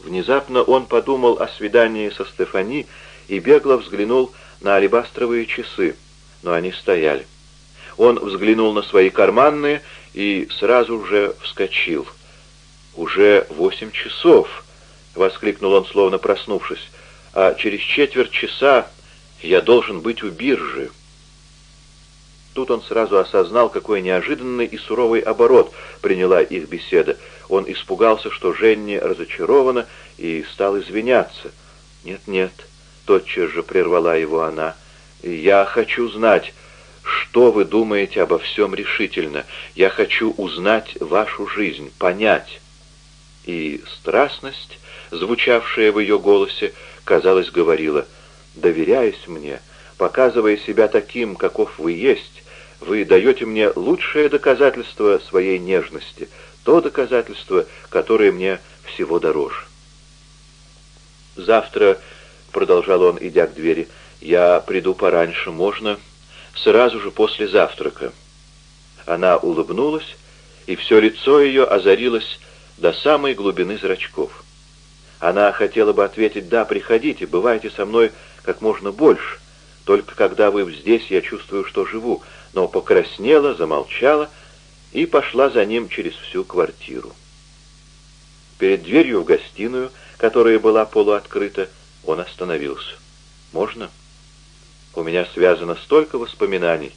Внезапно он подумал о свидании со Стефани и бегло взглянул на алебастровые часы, но они стояли. Он взглянул на свои карманные и сразу же вскочил. «Уже восемь часов!» — воскликнул он, словно проснувшись. «А через четверть часа я должен быть у биржи». Тут он сразу осознал, какой неожиданный и суровый оборот приняла их беседа. Он испугался, что Женни разочарована, и стал извиняться. «Нет-нет», — тотчас же прервала его она, — «я хочу знать, что вы думаете обо всем решительно. Я хочу узнать вашу жизнь, понять». И страстность, звучавшая в ее голосе, казалось, говорила, «Доверяясь мне, показывая себя таким, каков вы есть, вы даете мне лучшее доказательство своей нежности, то доказательство, которое мне всего дороже». «Завтра», — продолжал он, идя к двери, — «я приду пораньше, можно?» «Сразу же после завтрака». Она улыбнулась, и все лицо ее озарилось до самой глубины зрачков. Она хотела бы ответить «Да, приходите, бывайте со мной как можно больше. Только когда вы здесь, я чувствую, что живу», но покраснела, замолчала и пошла за ним через всю квартиру. Перед дверью в гостиную которая была полуоткрыта, он остановился. «Можно?» «У меня связано столько воспоминаний».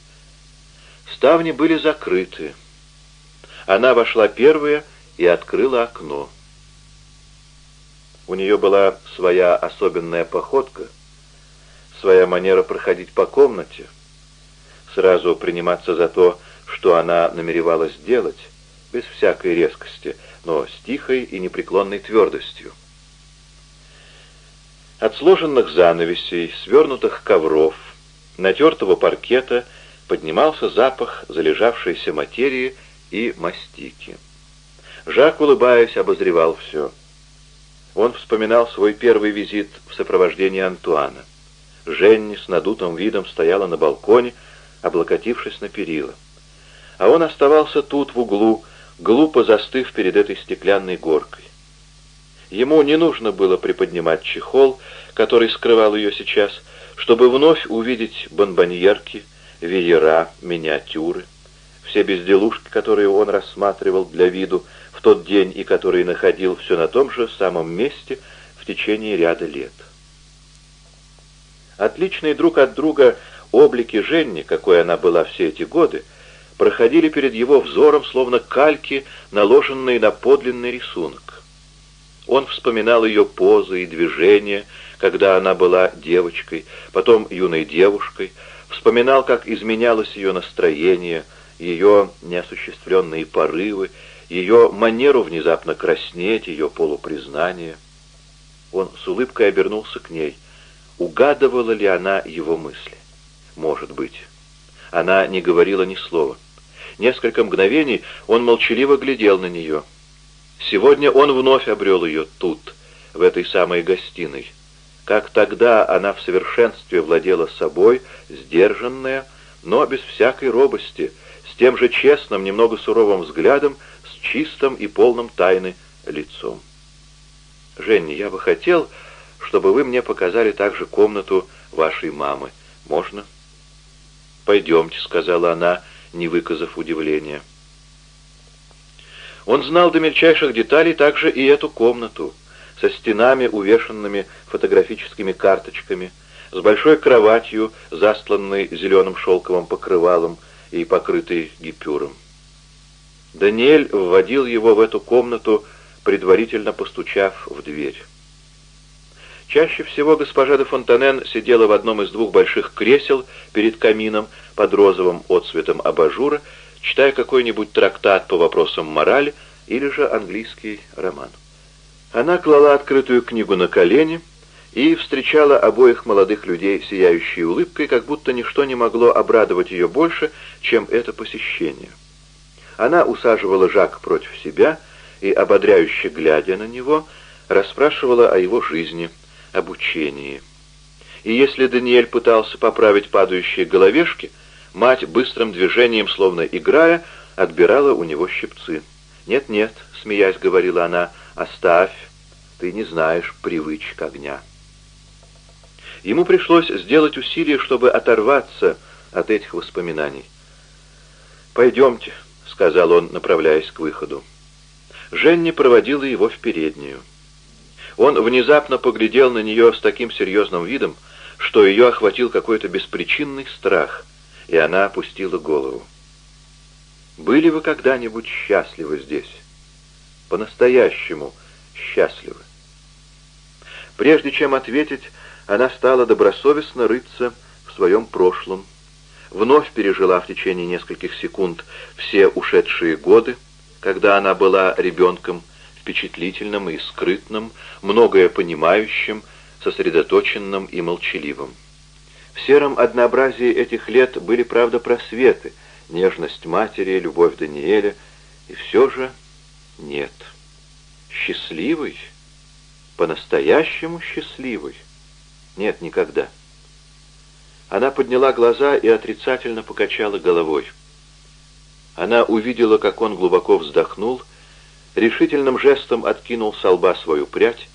Ставни были закрыты. Она вошла первая и открыла окно. У нее была своя особенная походка, своя манера проходить по комнате, сразу приниматься за то, что она намеревалась делать, без всякой резкости, но с тихой и непреклонной твердостью. От сложенных занавесей, свернутых ковров, натертого паркета поднимался запах залежавшейся материи и мастики. Жак, улыбаясь, обозревал все. Он вспоминал свой первый визит в сопровождении Антуана. Женни с надутым видом стояла на балконе, облокотившись на перила. А он оставался тут, в углу, глупо застыв перед этой стеклянной горкой. Ему не нужно было приподнимать чехол, который скрывал ее сейчас, чтобы вновь увидеть бонбоньерки, веера, миниатюры, все безделушки, которые он рассматривал для виду в тот день и которые находил все на том же самом месте в течение ряда лет. Отличные друг от друга облики Женни, какой она была все эти годы, проходили перед его взором, словно кальки, наложенные на подлинный рисунок. Он вспоминал ее позы и движения, когда она была девочкой, потом юной девушкой, вспоминал, как изменялось ее настроение, ее неосуществленные порывы, ее манеру внезапно краснеть, ее полупризнание. Он с улыбкой обернулся к ней. Угадывала ли она его мысли? Может быть. Она не говорила ни слова. Несколько мгновений он молчаливо глядел на нее — Сегодня он вновь обрел ее тут, в этой самой гостиной. Как тогда она в совершенстве владела собой, сдержанная, но без всякой робости, с тем же честным, немного суровым взглядом, с чистым и полным тайны лицом. «Женни, я бы хотел, чтобы вы мне показали также комнату вашей мамы. Можно?» «Пойдемте», — сказала она, не выказав удивления. Он знал до мельчайших деталей также и эту комнату, со стенами, увешанными фотографическими карточками, с большой кроватью, застланной зеленым шелковым покрывалом и покрытой гипюром. Даниэль вводил его в эту комнату, предварительно постучав в дверь. Чаще всего госпожа де Фонтанен сидела в одном из двух больших кресел перед камином под розовым отцветом абажура читая какой-нибудь трактат по вопросам морали или же английский роман. Она клала открытую книгу на колени и встречала обоих молодых людей сияющей улыбкой, как будто ничто не могло обрадовать ее больше, чем это посещение. Она усаживала Жак против себя и, ободряюще глядя на него, расспрашивала о его жизни, обучении. И если Даниэль пытался поправить падающие головешки, Мать быстрым движением, словно играя, отбирала у него щипцы. «Нет-нет», — смеясь говорила она, — «оставь. ты не знаешь привычек огня. Ему пришлось сделать усилие, чтобы оторваться от этих воспоминаний. «Пойдемте», — сказал он, направляясь к выходу. Женни проводила его в переднюю. Он внезапно поглядел на нее с таким серьезным видом, что ее охватил какой-то беспричинный страх, и она опустила голову. «Были вы когда-нибудь счастливы здесь? По-настоящему счастливы?» Прежде чем ответить, она стала добросовестно рыться в своем прошлом, вновь пережила в течение нескольких секунд все ушедшие годы, когда она была ребенком, впечатлительным и скрытным, многое понимающим, сосредоточенным и молчаливым. В сером однообразии этих лет были, правда, просветы, нежность матери, любовь Даниэля, и все же нет. Счастливый? По-настоящему счастливый? Нет, никогда. Она подняла глаза и отрицательно покачала головой. Она увидела, как он глубоко вздохнул, решительным жестом откинул со лба свою прядь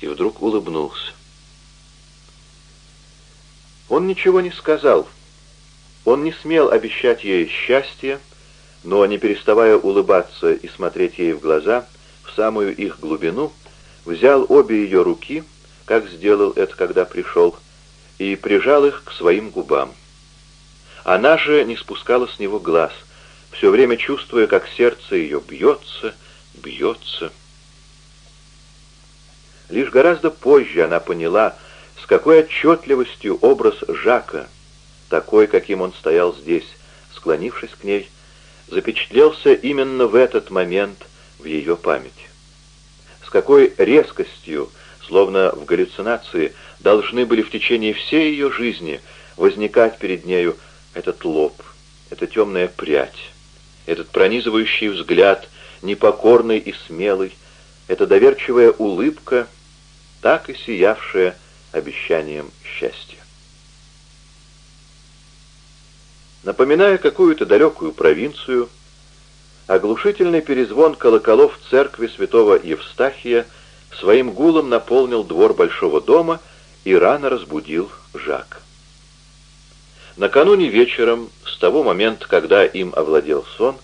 и вдруг улыбнулся. Он ничего не сказал. Он не смел обещать ей счастье, но, не переставая улыбаться и смотреть ей в глаза, в самую их глубину, взял обе ее руки, как сделал это, когда пришел, и прижал их к своим губам. Она же не спускала с него глаз, все время чувствуя, как сердце ее бьется, бьется. Лишь гораздо позже она поняла, с какой отчетливостью образ Жака, такой, каким он стоял здесь, склонившись к ней, запечатлелся именно в этот момент в ее памяти. С какой резкостью, словно в галлюцинации, должны были в течение всей ее жизни возникать перед нею этот лоб, эта темная прядь, этот пронизывающий взгляд, непокорный и смелый, эта доверчивая улыбка, так и сиявшая обещанием счастья. Напоминая какую-то далекую провинцию, оглушительный перезвон колоколов церкви святого Евстахия своим гулом наполнил двор большого дома и рано разбудил Жак. Накануне вечером, с того момента, когда им овладел сон,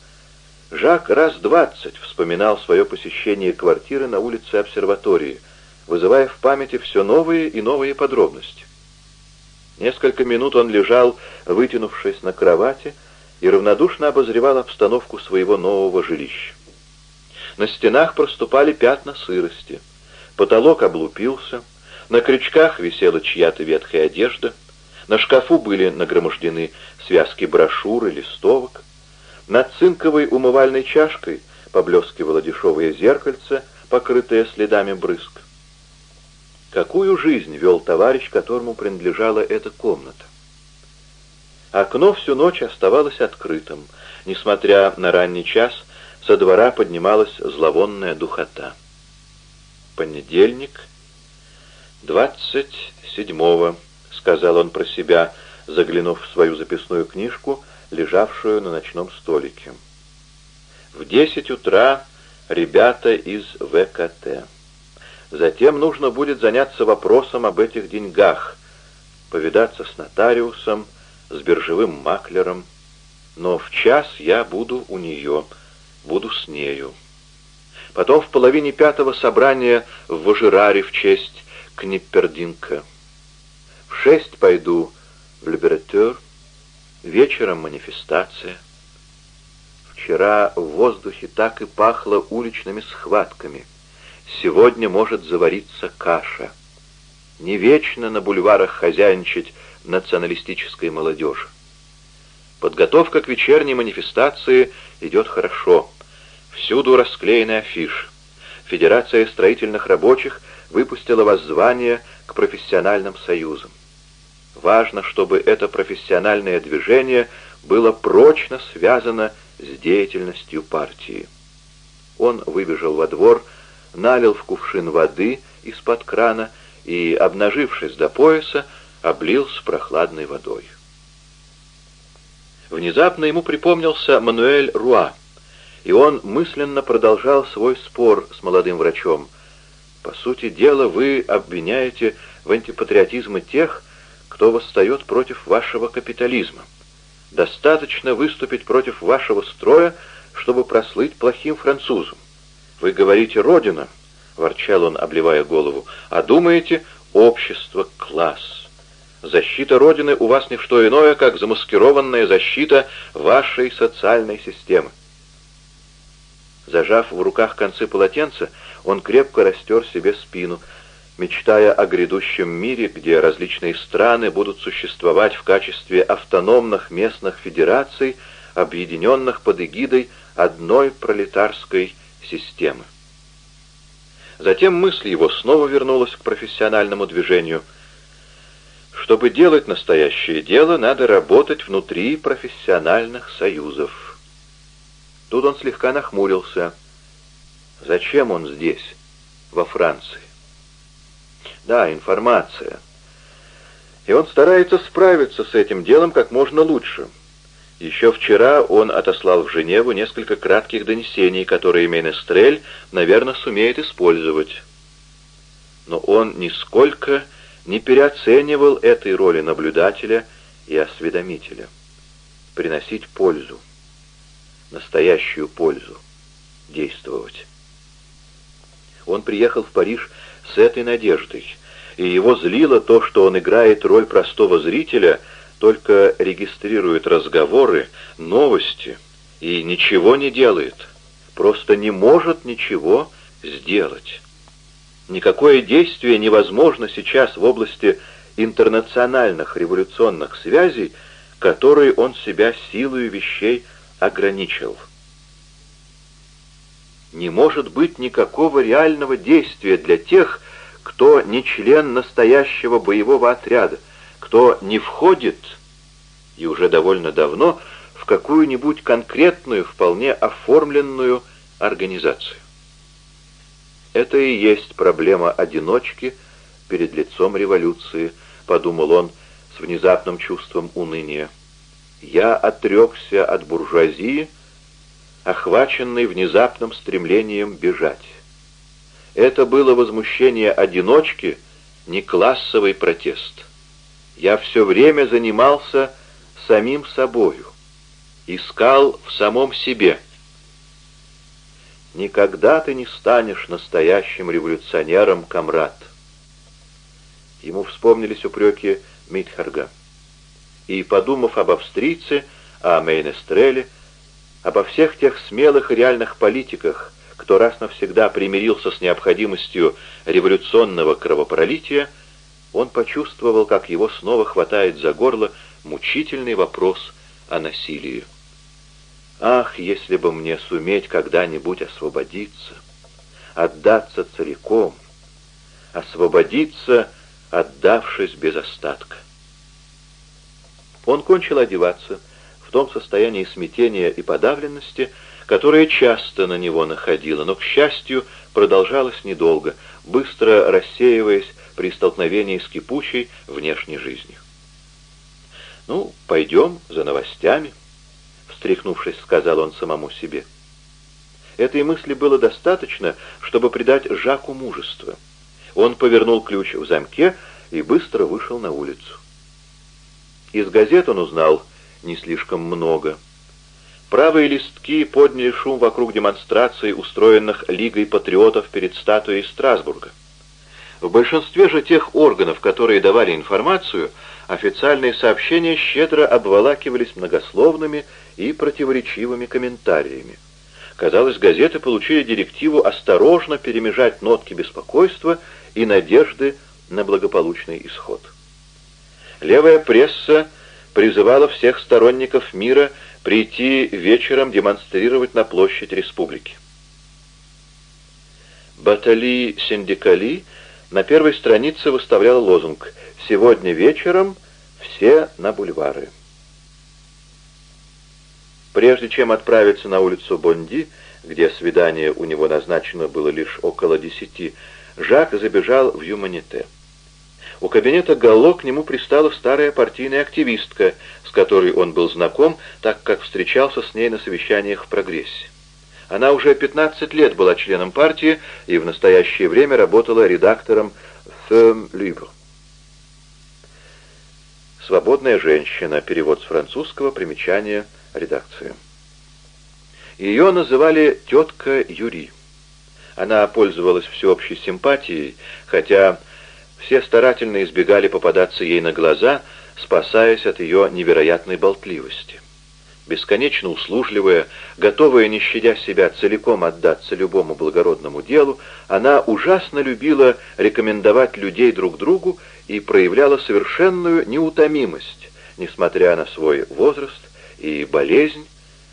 Жак раз двадцать вспоминал свое посещение квартиры на улице обсерватории, вызывая в памяти все новые и новые подробности. Несколько минут он лежал, вытянувшись на кровати, и равнодушно обозревал обстановку своего нового жилища. На стенах проступали пятна сырости, потолок облупился, на крючках висела чья-то ветхая одежда, на шкафу были нагромождены связки брошюр и листовок, над цинковой умывальной чашкой поблескивало дешевое зеркальце, покрытое следами брызг. Какую жизнь вел товарищ, которому принадлежала эта комната? Окно всю ночь оставалось открытым. Несмотря на ранний час, со двора поднималась зловонная духота. Понедельник, двадцать седьмого, сказал он про себя, заглянув в свою записную книжку, лежавшую на ночном столике. В десять утра ребята из ВКТ. Затем нужно будет заняться вопросом об этих деньгах, повидаться с нотариусом, с биржевым маклером. Но в час я буду у нее, буду с нею. Потом в половине пятого собрания в Важираре в честь Книппердинка. В шесть пойду в Либератер, вечером манифестация. Вчера в воздухе так и пахло уличными схватками — Сегодня может завариться каша. Не вечно на бульварах хозяйничать националистической молодежи. Подготовка к вечерней манифестации идет хорошо. Всюду расклеены афиши. Федерация строительных рабочих выпустила воззвание к профессиональным союзам. Важно, чтобы это профессиональное движение было прочно связано с деятельностью партии. Он выбежал во двор, налил в кувшин воды из-под крана и, обнажившись до пояса, облился прохладной водой. Внезапно ему припомнился Мануэль Руа, и он мысленно продолжал свой спор с молодым врачом. По сути дела, вы обвиняете в антипатриотизме тех, кто восстает против вашего капитализма. Достаточно выступить против вашего строя, чтобы прослыть плохим французом. Вы говорите «Родина», — ворчал он, обливая голову, — а думаете «общество, класс». Защита Родины у вас не что иное, как замаскированная защита вашей социальной системы. Зажав в руках концы полотенца, он крепко растер себе спину, мечтая о грядущем мире, где различные страны будут существовать в качестве автономных местных федераций, объединенных под эгидой одной пролетарской системы. Затем мысль его снова вернулась к профессиональному движению. Чтобы делать настоящее дело, надо работать внутри профессиональных союзов. Тут он слегка нахмурился. Зачем он здесь, во Франции? Да, информация. И он старается справиться с этим делом как можно лучше. Еще вчера он отослал в Женеву несколько кратких донесений, которые Менестрель, наверное, сумеет использовать. Но он нисколько не переоценивал этой роли наблюдателя и осведомителя. Приносить пользу, настоящую пользу, действовать. Он приехал в Париж с этой надеждой, и его злило то, что он играет роль простого зрителя — только регистрирует разговоры, новости и ничего не делает, просто не может ничего сделать. Никакое действие невозможно сейчас в области интернациональных революционных связей, которые он себя силою вещей ограничил. Не может быть никакого реального действия для тех, кто не член настоящего боевого отряда, кто не входит, и уже довольно давно, в какую-нибудь конкретную, вполне оформленную организацию. Это и есть проблема одиночки перед лицом революции, подумал он с внезапным чувством уныния. Я отрекся от буржуазии, охваченный внезапным стремлением бежать. Это было возмущение одиночки, не классовый протест. Я все время занимался самим собою, искал в самом себе. Никогда ты не станешь настоящим революционером, комрад. Ему вспомнились упреки Митхарга. И, подумав об австрийце, о Мейнестреле, обо всех тех смелых и реальных политиках, кто раз навсегда примирился с необходимостью революционного кровопролития, он почувствовал, как его снова хватает за горло мучительный вопрос о насилии. Ах, если бы мне суметь когда-нибудь освободиться, отдаться целиком, освободиться, отдавшись без остатка. Он кончил одеваться в том состоянии смятения и подавленности, которое часто на него находило, но, к счастью, продолжалось недолго, быстро рассеиваясь при столкновении с кипучей внешней жизнью. «Ну, пойдем за новостями», — встряхнувшись, сказал он самому себе. Этой мысли было достаточно, чтобы придать Жаку мужество. Он повернул ключ в замке и быстро вышел на улицу. Из газет он узнал не слишком много. Правые листки подняли шум вокруг демонстраций, устроенных Лигой патриотов перед статуей Страсбурга. В большинстве же тех органов, которые давали информацию, официальные сообщения щедро обволакивались многословными и противоречивыми комментариями. Казалось, газеты получили директиву осторожно перемежать нотки беспокойства и надежды на благополучный исход. Левая пресса призывала всех сторонников мира прийти вечером демонстрировать на площадь республики. Батали Синдикали на первой странице выставлял лозунг «Сегодня вечером все на бульвары». Прежде чем отправиться на улицу Бонди, где свидание у него назначено было лишь около десяти, Жак забежал в Юманите. У кабинета Галло к нему пристала старая партийная активистка, с которой он был знаком, так как встречался с ней на совещаниях в «Прогрессе». Она уже 15 лет была членом партии и в настоящее время работала редактором «Femme Libre». «Свободная женщина», перевод с французского, примечание редакции. Ее называли «тетка Юри». Она пользовалась всеобщей симпатией, хотя все старательно избегали попадаться ей на глаза, спасаясь от ее невероятной болтливости. Бесконечно услужливая, готовая, не щадя себя, целиком отдаться любому благородному делу, она ужасно любила рекомендовать людей друг другу и проявляла совершенную неутомимость, несмотря на свой возраст и болезнь,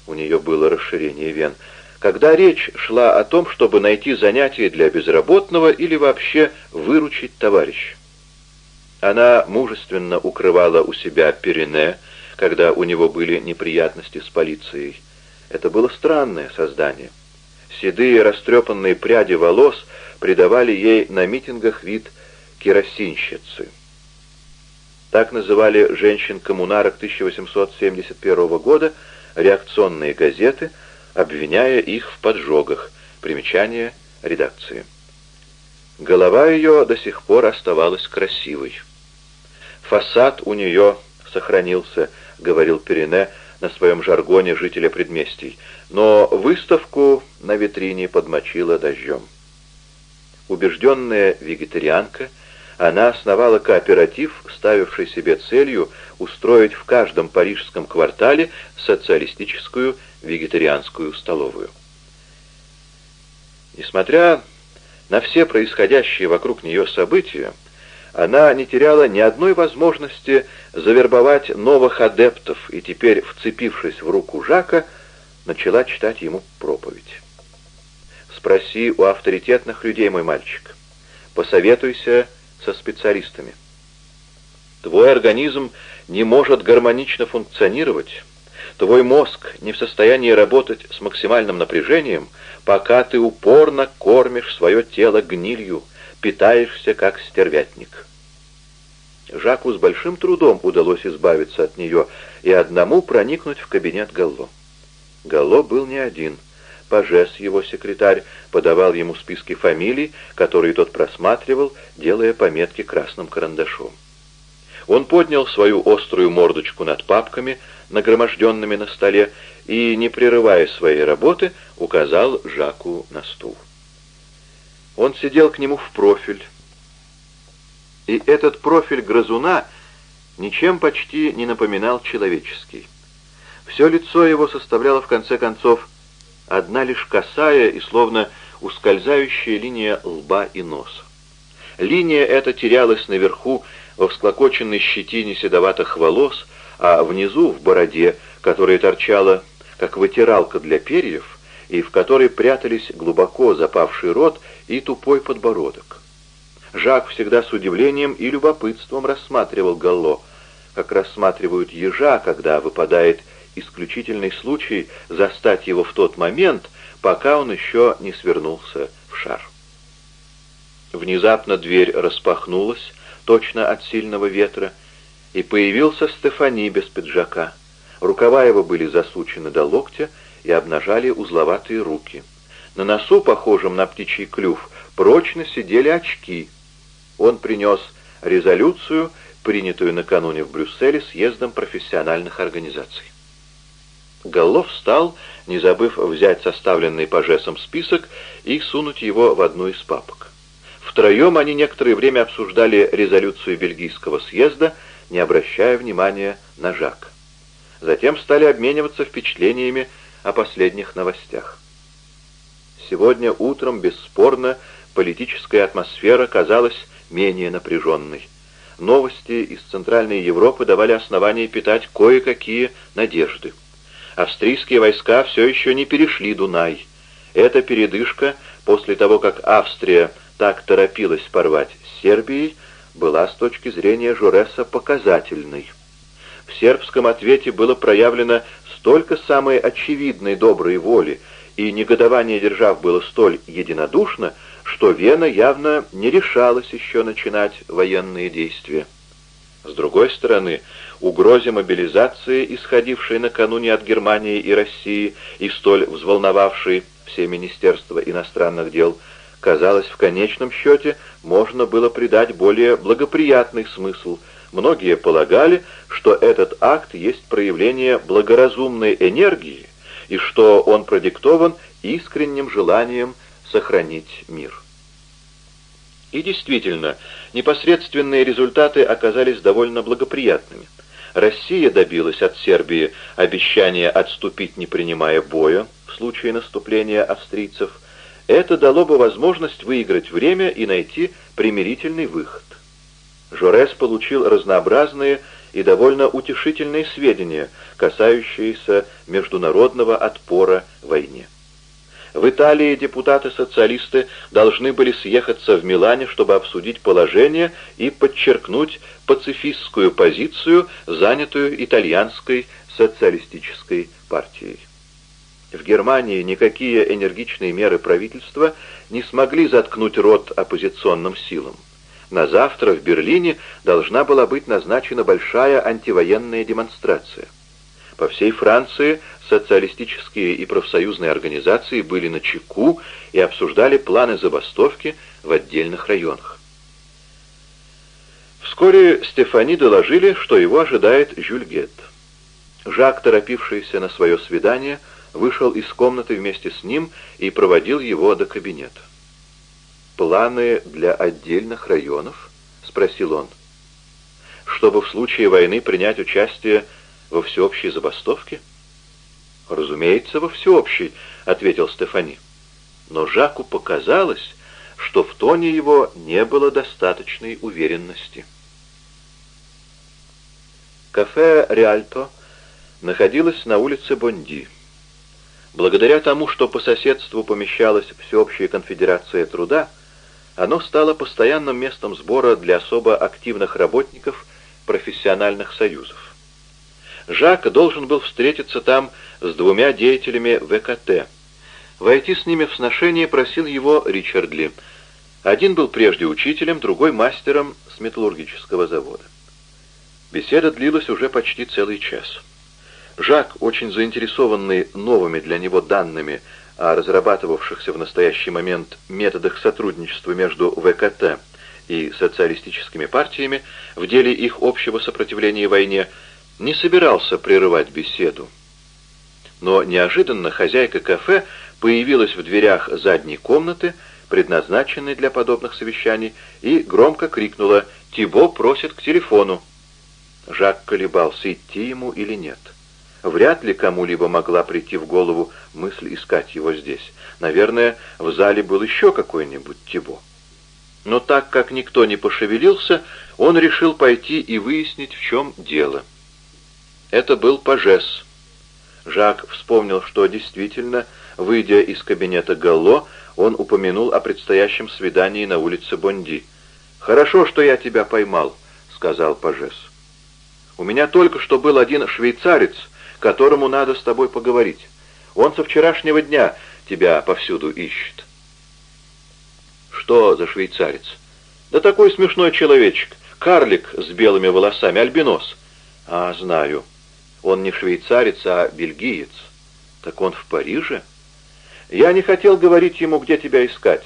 у нее было расширение вен, когда речь шла о том, чтобы найти занятие для безработного или вообще выручить товарища. Она мужественно укрывала у себя Перене, когда у него были неприятности с полицией. Это было странное создание. Седые растрепанные пряди волос придавали ей на митингах вид керосинщицы. Так называли женщин-коммунарок 1871 года реакционные газеты – обвиняя их в поджогах. Примечание редакции. Голова ее до сих пор оставалась красивой. «Фасад у нее сохранился», — говорил Перене на своем жаргоне жителя предместий, но выставку на витрине подмочила дождем. Убежденная вегетарианка, она основала кооператив, ставивший себе целью устроить в каждом парижском квартале социалистическую вегетарианскую столовую. Несмотря на все происходящие вокруг нее события, она не теряла ни одной возможности завербовать новых адептов и теперь, вцепившись в руку Жака, начала читать ему проповедь. «Спроси у авторитетных людей, мой мальчик. Посоветуйся со специалистами. Твой организм не может гармонично функционировать, Твой мозг не в состоянии работать с максимальным напряжением, пока ты упорно кормишь свое тело гнилью, питаешься как стервятник. Жаку с большим трудом удалось избавиться от нее и одному проникнуть в кабинет Галло. Галло был не один. Пажес, его секретарь, подавал ему списки фамилий, которые тот просматривал, делая пометки красным карандашом. Он поднял свою острую мордочку над папками, нагроможденными на столе, и, не прерывая своей работы, указал Жаку на стул. Он сидел к нему в профиль, и этот профиль грызуна ничем почти не напоминал человеческий. Все лицо его составляло, в конце концов, одна лишь косая и словно ускользающая линия лба и носа. Линия эта терялась наверху во всклокоченной щетине седоватых волос, а внизу, в бороде, которая торчала, как вытиралка для перьев, и в которой прятались глубоко запавший рот и тупой подбородок. Жак всегда с удивлением и любопытством рассматривал Галло, как рассматривают ежа, когда выпадает исключительный случай застать его в тот момент, пока он еще не свернулся в шар. Внезапно дверь распахнулась, точно от сильного ветра, и появился Стефани без пиджака. Рукава его были засучены до локтя и обнажали узловатые руки. На носу, похожем на птичий клюв, прочно сидели очки. Он принес резолюцию, принятую накануне в Брюсселе съездом профессиональных организаций. Голлов встал, не забыв взять составленный пажесом список и сунуть его в одну из папок. Втроем они некоторое время обсуждали резолюцию бельгийского съезда, не обращая внимания на Жак. Затем стали обмениваться впечатлениями о последних новостях. Сегодня утром, бесспорно, политическая атмосфера казалась менее напряженной. Новости из Центральной Европы давали основания питать кое-какие надежды. Австрийские войска все еще не перешли Дунай. Эта передышка, после того, как Австрия так торопилась порвать с Сербией, была с точки зрения Журеса показательной. В сербском ответе было проявлено столько самой очевидной доброй воли, и негодование держав было столь единодушно, что Вена явно не решалась еще начинать военные действия. С другой стороны, угрозе мобилизации, исходившей накануне от Германии и России и столь взволновавшей все Министерства иностранных дел, казалось, в конечном счете можно было придать более благоприятный смысл. Многие полагали, что этот акт есть проявление благоразумной энергии и что он продиктован искренним желанием сохранить мир. И действительно, непосредственные результаты оказались довольно благоприятными. Россия добилась от Сербии обещания отступить, не принимая боя, в случае наступления австрийцев. Это дало бы возможность выиграть время и найти примирительный выход. Жорес получил разнообразные и довольно утешительные сведения, касающиеся международного отпора войне. В Италии депутаты-социалисты должны были съехаться в Милане, чтобы обсудить положение и подчеркнуть пацифистскую позицию, занятую итальянской социалистической партией. В Германии никакие энергичные меры правительства не смогли заткнуть рот оппозиционным силам. На завтра в Берлине должна была быть назначена большая антивоенная демонстрация. По всей Франции социалистические и профсоюзные организации были на чеку и обсуждали планы забастовки в отдельных районах. Вскоре Стефани доложили, что его ожидает Жюль Гетт. Жак, торопившийся на свое свидание, вышел из комнаты вместе с ним и проводил его до кабинета. «Планы для отдельных районов?» — спросил он. «Чтобы в случае войны принять участие во всеобщей забастовке?» «Разумеется, во всеобщей», — ответил Стефани. Но Жаку показалось, что в тоне его не было достаточной уверенности. Кафе «Риальто» находилось на улице Бонди. Благодаря тому, что по соседству помещалась Всеобщая конфедерация труда, оно стало постоянным местом сбора для особо активных работников профессиональных союзов. Жак должен был встретиться там с двумя деятелями ВКТ. Войти с ними в сношение просил его Ричард Ли. Один был прежде учителем, другой мастером с металлургического завода. Беседа длилась уже почти целый час. Жак, очень заинтересованный новыми для него данными о разрабатывавшихся в настоящий момент методах сотрудничества между ВКТ и социалистическими партиями в деле их общего сопротивления войне, не собирался прерывать беседу. Но неожиданно хозяйка кафе появилась в дверях задней комнаты, предназначенной для подобных совещаний, и громко крикнула «Тибо просит к телефону». Жак колебался, идти ему или нет. Вряд ли кому-либо могла прийти в голову мысль искать его здесь. Наверное, в зале был еще какой-нибудь Тибо. Но так как никто не пошевелился, он решил пойти и выяснить, в чем дело. Это был Пажес. Жак вспомнил, что действительно, выйдя из кабинета Галло, он упомянул о предстоящем свидании на улице Бонди. «Хорошо, что я тебя поймал», — сказал Пажес. «У меня только что был один швейцарец, которому надо с тобой поговорить. Он со вчерашнего дня тебя повсюду ищет». «Что за швейцарец?» «Да такой смешной человечек, карлик с белыми волосами, альбинос». «А, знаю». Он не швейцарец, а бельгиец. Так он в Париже? Я не хотел говорить ему, где тебя искать,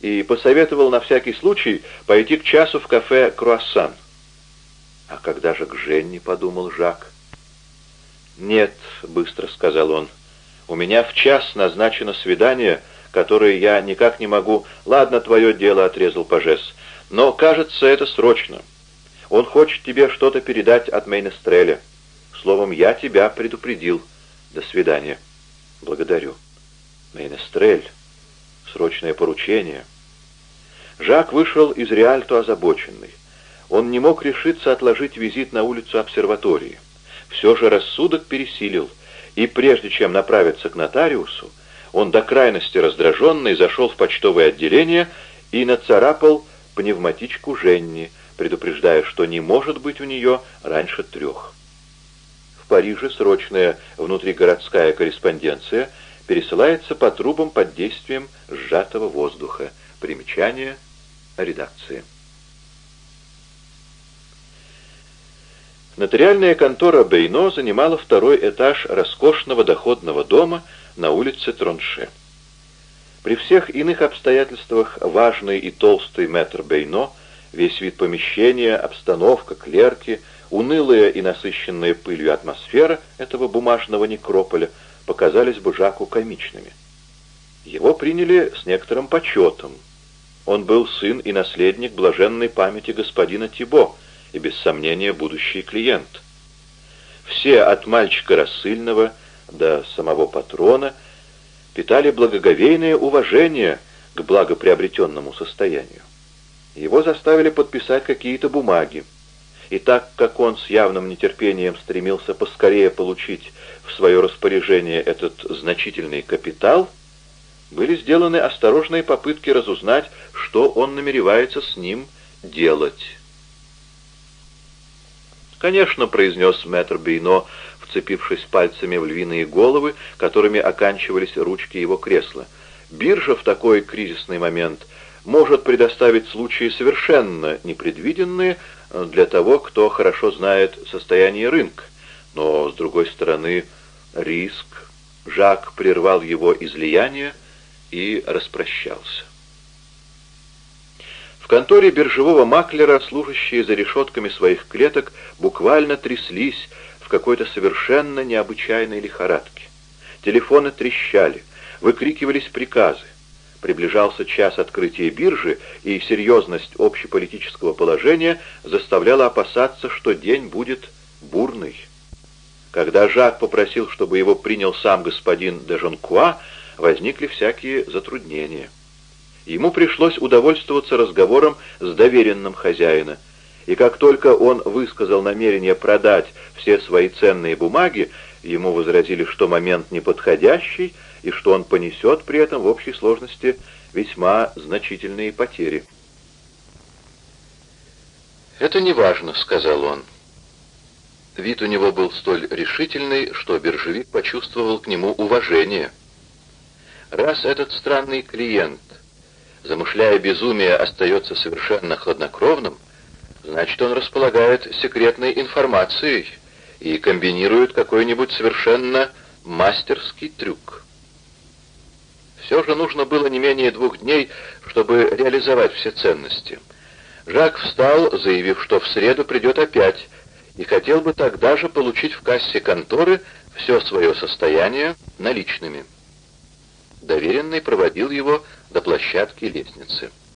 и посоветовал на всякий случай пойти к часу в кафе «Круассан». «А когда же к Женне?» — подумал Жак. «Нет», — быстро сказал он, — «у меня в час назначено свидание, которое я никак не могу...» «Ладно, твое дело», — отрезал Пажес, — «но, кажется, это срочно. Он хочет тебе что-то передать от Мейнестреля». Словом, я тебя предупредил. До свидания. Благодарю. Мейнестрель. Срочное поручение. Жак вышел из Реальто озабоченный. Он не мог решиться отложить визит на улицу обсерватории. Все же рассудок пересилил, и прежде чем направиться к нотариусу, он до крайности раздраженный зашел в почтовое отделение и нацарапал пневматичку Женни, предупреждая, что не может быть у нее раньше трех. В Париже срочная внутригородская корреспонденция пересылается по трубам под действием сжатого воздуха. Примечание редакции. Нотариальная контора Бейно занимала второй этаж роскошного доходного дома на улице Тронше. При всех иных обстоятельствах важный и толстый мэтр Бейно, весь вид помещения, обстановка, клерки, унылая и насыщенная пылью атмосфера этого бумажного некрополя показались бы Жаку комичными. Его приняли с некоторым почетом. Он был сын и наследник блаженной памяти господина Тибо и, без сомнения, будущий клиент. Все, от мальчика рассыльного до самого патрона, питали благоговейное уважение к благоприобретенному состоянию. Его заставили подписать какие-то бумаги. И так как он с явным нетерпением стремился поскорее получить в свое распоряжение этот значительный капитал, были сделаны осторожные попытки разузнать, что он намеревается с ним делать. «Конечно», — произнес мэтр Бейно, вцепившись пальцами в львиные головы, которыми оканчивались ручки его кресла. «Биржа в такой кризисный момент может предоставить случаи совершенно непредвиденные для того, кто хорошо знает состояние рынка. Но, с другой стороны, риск...» Жак прервал его излияние и распрощался. В конторе биржевого маклера служащие за решетками своих клеток буквально тряслись в какой-то совершенно необычайной лихорадке. Телефоны трещали, выкрикивались приказы. Приближался час открытия биржи, и серьезность общеполитического положения заставляла опасаться, что день будет бурный. Когда Жак попросил, чтобы его принял сам господин де Жонкуа, возникли всякие затруднения. Ему пришлось удовольствоваться разговором с доверенным хозяина, и как только он высказал намерение продать все свои ценные бумаги, ему возразили, что момент неподходящий и что он понесет при этом в общей сложности весьма значительные потери. «Это не важно», — сказал он. Вид у него был столь решительный, что биржевик почувствовал к нему уважение. Раз этот странный клиент, замышляя безумие, остается совершенно хладнокровным, значит, он располагает секретной информацией и комбинирует какой-нибудь совершенно мастерский трюк. Все же нужно было не менее двух дней, чтобы реализовать все ценности. Жак встал, заявив, что в среду придет опять, и хотел бы тогда же получить в кассе конторы все свое состояние наличными. Доверенный проводил его до площадки лестницы.